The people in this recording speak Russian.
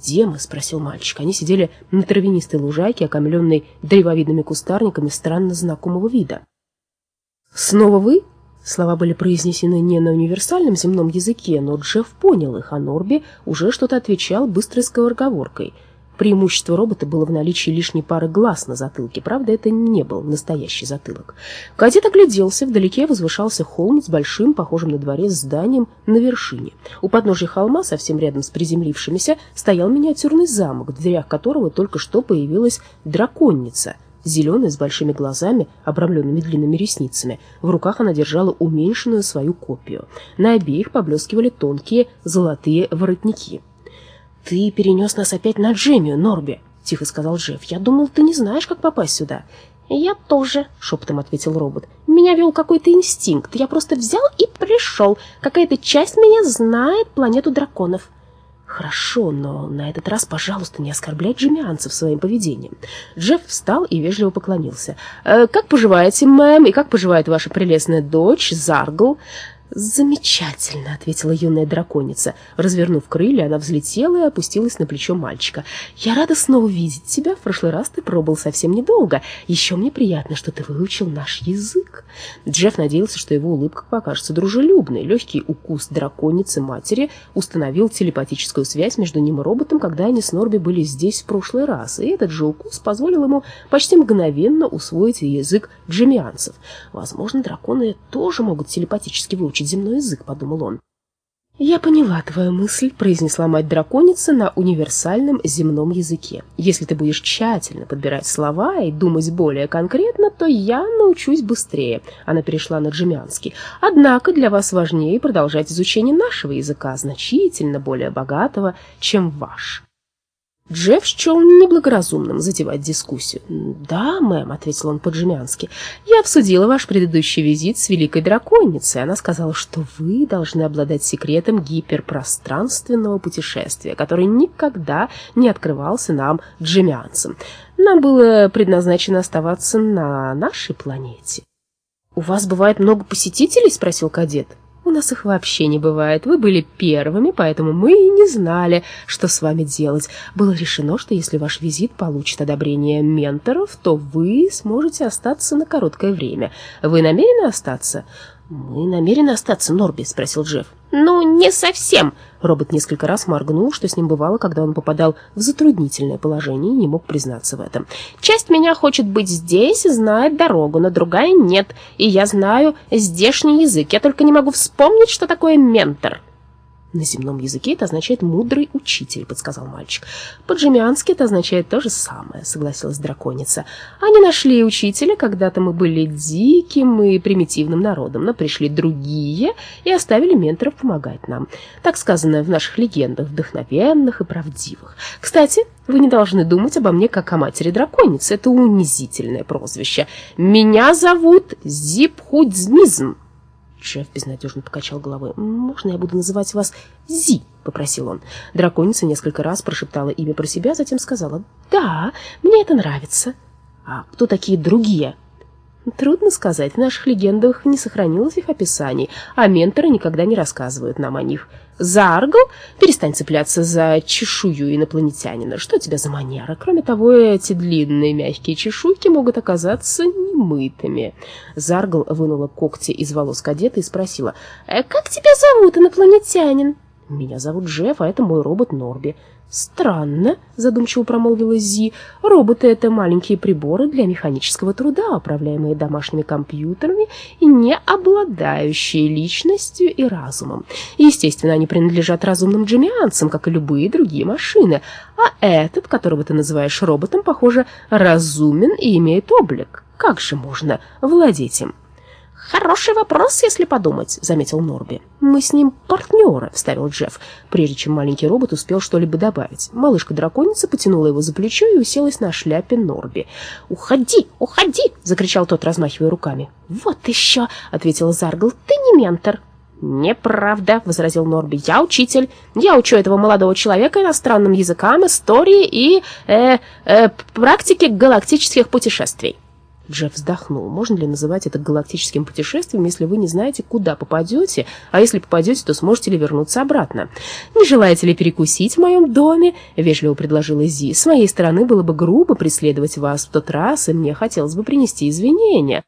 «Где мы?» — спросил мальчик. Они сидели на травянистой лужайке, окамленной древовидными кустарниками странно знакомого вида. «Снова вы?» Слова были произнесены не на универсальном земном языке, но Джефф понял их, а Норби уже что-то отвечал быстрой скороговоркой — Преимущество робота было в наличии лишней пары глаз на затылке, правда, это не был настоящий затылок. Кадет огляделся, вдалеке возвышался холм с большим, похожим на дворец, зданием на вершине. У подножия холма, совсем рядом с приземлившимися, стоял миниатюрный замок, в дверях которого только что появилась драконница — зеленая, с большими глазами, обрамленными длинными ресницами. В руках она держала уменьшенную свою копию. На обеих поблескивали тонкие золотые воротники. «Ты перенес нас опять на Джемию, Норби», — тихо сказал Джефф. «Я думал, ты не знаешь, как попасть сюда». «Я тоже», — шепотом ответил робот. «Меня вел какой-то инстинкт. Я просто взял и пришел. Какая-то часть меня знает планету драконов». «Хорошо, но на этот раз, пожалуйста, не оскорбляй джемианцев своим поведением». Джефф встал и вежливо поклонился. «Э, «Как поживаете, мэм, и как поживает ваша прелестная дочь, Заргл?» «Замечательно», — ответила юная драконица. Развернув крылья, она взлетела и опустилась на плечо мальчика. «Я рада снова видеть тебя. В прошлый раз ты пробыл совсем недолго. Еще мне приятно, что ты выучил наш язык». Джефф надеялся, что его улыбка покажется дружелюбной. Легкий укус драконицы матери установил телепатическую связь между ним и роботом, когда они с Норби были здесь в прошлый раз, и этот же укус позволил ему почти мгновенно усвоить язык джемианцев. Возможно, драконы тоже могут телепатически выучить выучить земной язык», — подумал он. «Я поняла твою мысль», — произнесла мать-драконица на универсальном земном языке. «Если ты будешь тщательно подбирать слова и думать более конкретно, то я научусь быстрее». Она перешла на джемянский. «Однако для вас важнее продолжать изучение нашего языка, значительно более богатого, чем ваш». Джефф счел неблагоразумным затевать дискуссию. «Да, мэм», — ответил он по-джемянски, — «я обсудила ваш предыдущий визит с Великой Драконицей. Она сказала, что вы должны обладать секретом гиперпространственного путешествия, который никогда не открывался нам, джемянцам. Нам было предназначено оставаться на нашей планете». «У вас бывает много посетителей?» — спросил кадет. У нас их вообще не бывает. Вы были первыми, поэтому мы и не знали, что с вами делать. Было решено, что если ваш визит получит одобрение менторов, то вы сможете остаться на короткое время. Вы намерены остаться? «Мы намерены остаться, Норби?» — спросил Джефф. «Ну, не совсем!» Робот несколько раз моргнул, что с ним бывало, когда он попадал в затруднительное положение и не мог признаться в этом. «Часть меня хочет быть здесь знает дорогу, но другая нет, и я знаю здешний язык. Я только не могу вспомнить, что такое ментор». На земном языке это означает «мудрый учитель», — подсказал мальчик. По-джемиански это означает то же самое, — согласилась драконица. Они нашли учителя, когда-то мы были диким и примитивным народом, но пришли другие и оставили менторов помогать нам. Так сказано в наших легендах, вдохновенных и правдивых. Кстати, вы не должны думать обо мне как о матери драконицы. Это унизительное прозвище. Меня зовут Зипхудзмизм. Шеф безнадежно покачал головой. «Можно я буду называть вас Зи?» — попросил он. Драконица несколько раз прошептала имя про себя, затем сказала «Да, мне это нравится». «А кто такие другие?» Трудно сказать, в наших легендах не сохранилось их описаний, а менторы никогда не рассказывают нам о них. Заргл, перестань цепляться за чешую инопланетянина. Что у тебя за манера? Кроме того, эти длинные мягкие чешуйки могут оказаться немытыми. Заргл вынула когти из волос кадета и спросила, «Э, «Как тебя зовут, инопланетянин?» «Меня зовут Джефф, а это мой робот Норби». «Странно», — задумчиво промолвила Зи. «Роботы — это маленькие приборы для механического труда, управляемые домашними компьютерами и не обладающие личностью и разумом. Естественно, они принадлежат разумным джемианцам, как и любые другие машины. А этот, которого ты называешь роботом, похоже, разумен и имеет облик. Как же можно владеть им?» «Хороший вопрос, если подумать», — заметил Норби. «Мы с ним партнеры», — вставил Джефф, прежде чем маленький робот успел что-либо добавить. Малышка-драконица потянула его за плечо и уселась на шляпе Норби. «Уходи, уходи!» — закричал тот, размахивая руками. «Вот еще!» — ответила Заргл. «Ты не ментор». «Неправда», — возразил Норби. «Я учитель. Я учу этого молодого человека иностранным языкам, истории и э, э, практике галактических путешествий». Джефф вздохнул. Можно ли называть это галактическим путешествием, если вы не знаете, куда попадете, а если попадете, то сможете ли вернуться обратно? «Не желаете ли перекусить в моем доме?» — вежливо предложила Зи. «С моей стороны было бы грубо преследовать вас в тот раз, и мне хотелось бы принести извинения».